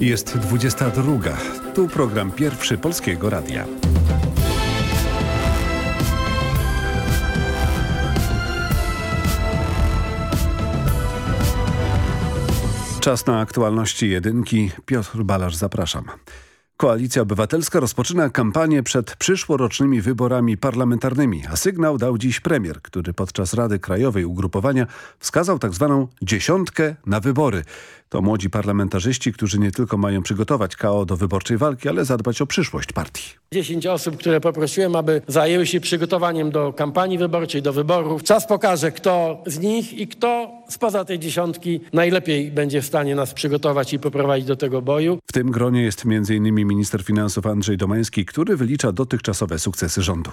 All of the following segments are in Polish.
Jest 22. Tu program pierwszy Polskiego Radia. Czas na aktualności jedynki. Piotr Balasz, zapraszam. Koalicja Obywatelska rozpoczyna kampanię przed przyszłorocznymi wyborami parlamentarnymi, a sygnał dał dziś premier, który podczas Rady Krajowej ugrupowania wskazał. Tak dziesiątkę na wybory. To młodzi parlamentarzyści, którzy nie tylko mają przygotować KO do wyborczej walki, ale zadbać o przyszłość partii. 10 osób, które poprosiłem, aby zajęły się przygotowaniem do kampanii wyborczej, do wyborów. Czas pokaże, kto z nich i kto spoza tej dziesiątki najlepiej będzie w stanie nas przygotować i poprowadzić do tego boju. W tym gronie jest m.in. minister finansów Andrzej Domański, który wylicza dotychczasowe sukcesy rządu.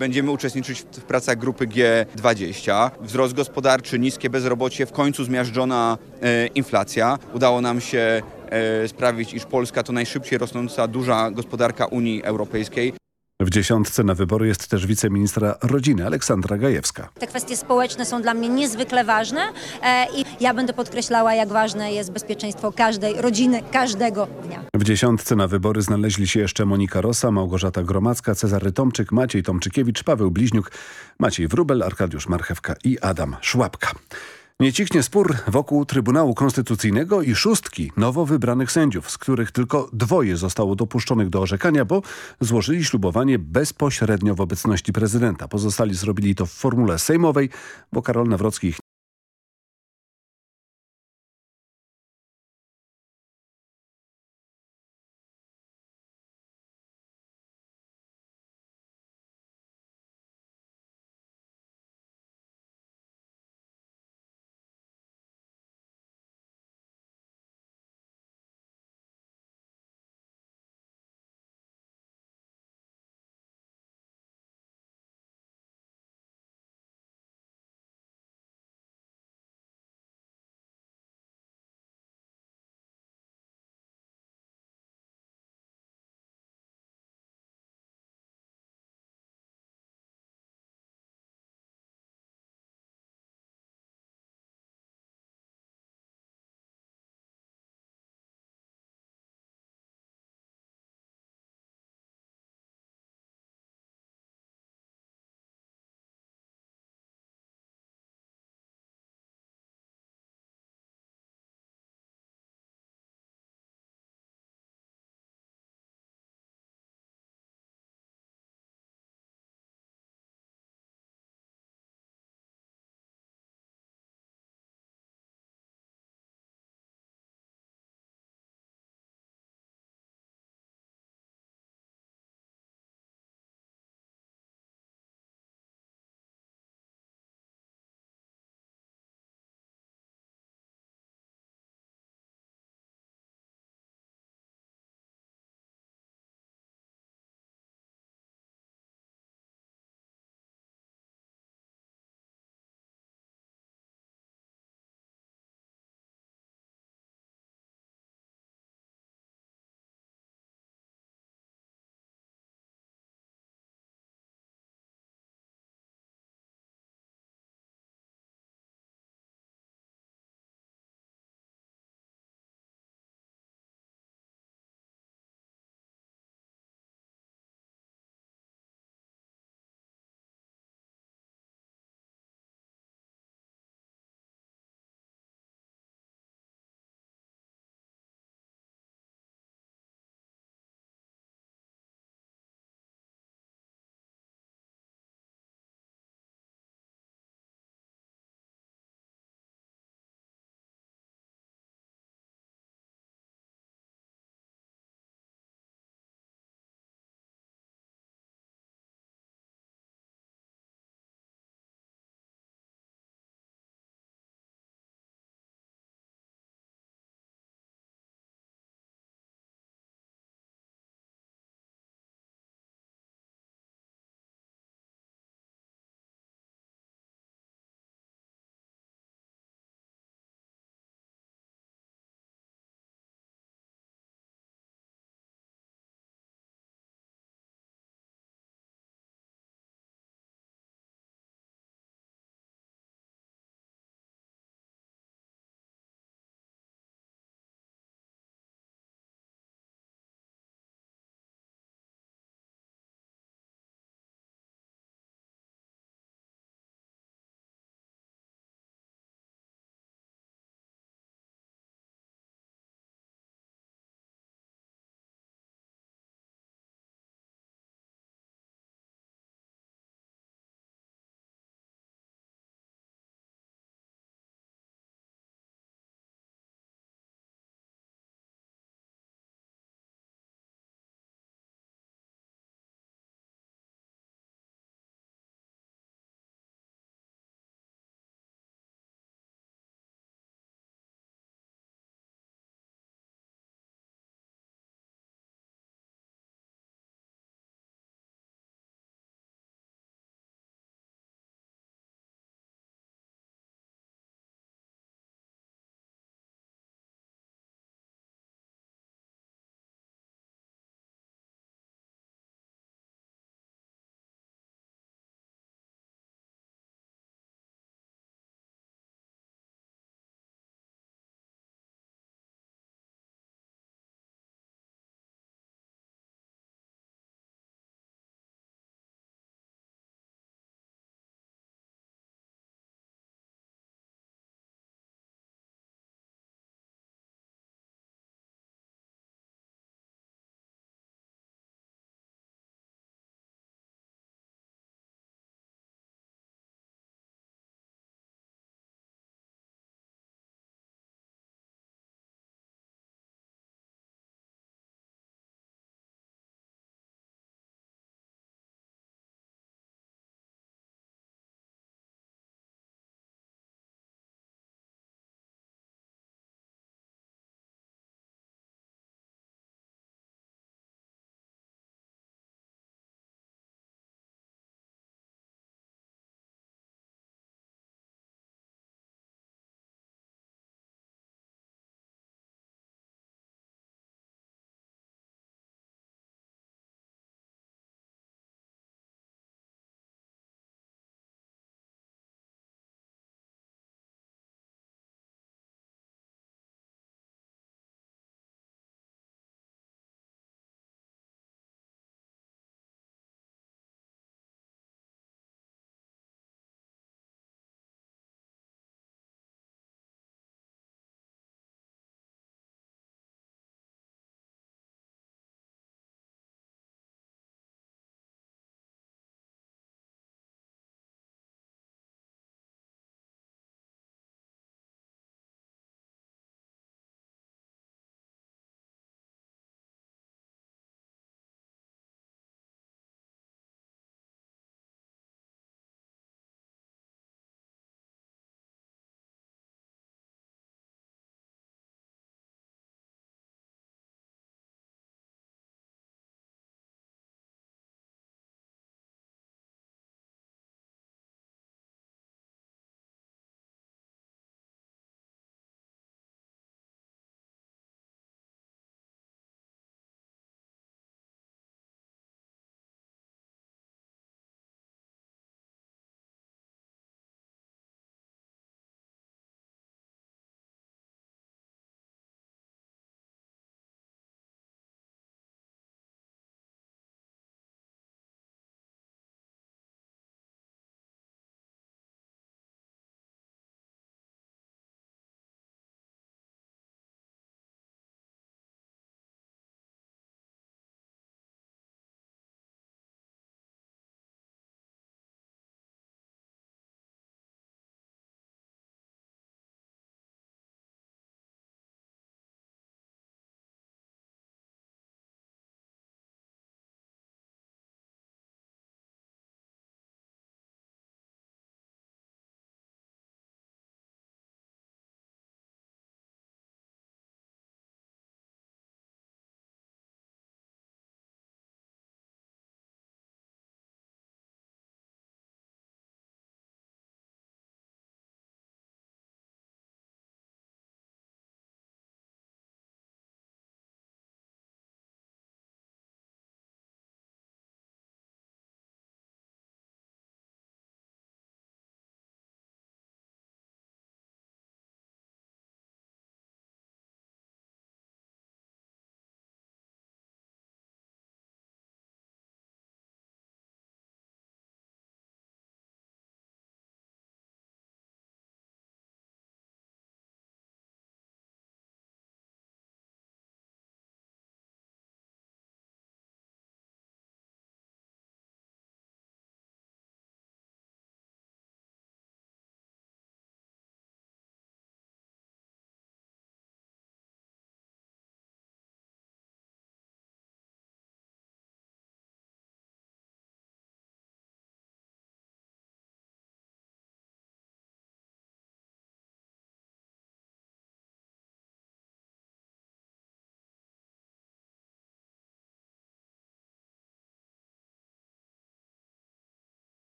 Będziemy uczestniczyć w pracach grupy G20. Wzrost gospodarczy, niskie bezrobocie, w końcu zmiażdżona e, inflacja. Udało nam się e, sprawić, iż Polska to najszybciej rosnąca duża gospodarka Unii Europejskiej. W dziesiątce na wybory jest też wiceministra rodziny Aleksandra Gajewska. Te kwestie społeczne są dla mnie niezwykle ważne e, i ja będę podkreślała, jak ważne jest bezpieczeństwo każdej rodziny, każdego dnia. W dziesiątce na wybory znaleźli się jeszcze Monika Rosa, Małgorzata Gromacka, Cezary Tomczyk, Maciej Tomczykiewicz, Paweł Bliźniuk, Maciej Wrubel, Arkadiusz Marchewka i Adam Szłapka. Nie cichnie spór wokół Trybunału Konstytucyjnego i szóstki nowo wybranych sędziów, z których tylko dwoje zostało dopuszczonych do orzekania, bo złożyli ślubowanie bezpośrednio w obecności prezydenta. Pozostali zrobili to w formule sejmowej, bo Karol Nawrocki ich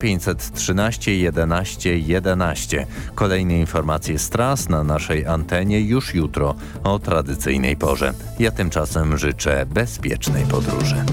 513 11 11. Kolejne informacje z tras na naszej antenie już jutro o tradycyjnej porze. Ja tymczasem życzę bezpiecznej podróży.